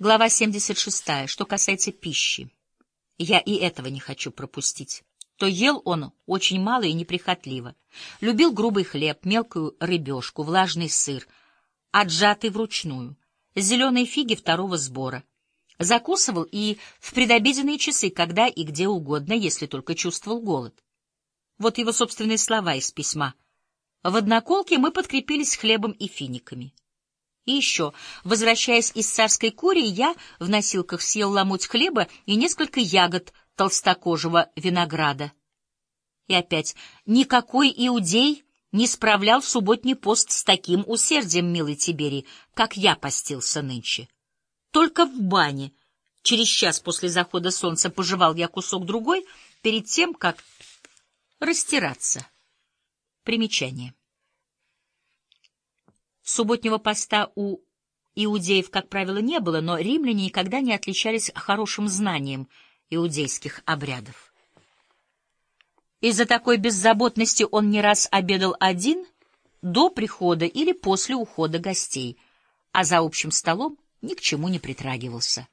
Глава 76. Что касается пищи. Я и этого не хочу пропустить. То ел он очень мало и неприхотливо. Любил грубый хлеб, мелкую рыбешку, влажный сыр, отжатый вручную, зеленые фиги второго сбора. Закусывал и в предобеденные часы, когда и где угодно, если только чувствовал голод. Вот его собственные слова из письма. В одноколке мы подкрепились хлебом и финиками. И еще, возвращаясь из царской Курии, я в носилках съел ломоть хлеба и несколько ягод толстокожего винограда. И опять, никакой иудей не справлял субботний пост с таким усердием, милый Тиберий, как я постился нынче. Только в бане, через час после захода солнца, пожевал я кусок другой, перед тем, как растираться. Примечание. Субботнего поста у иудеев, как правило, не было, но римляне никогда не отличались хорошим знанием иудейских обрядов. Из-за такой беззаботности он не раз обедал один до прихода или после ухода гостей, а за общим столом ни к чему не притрагивался.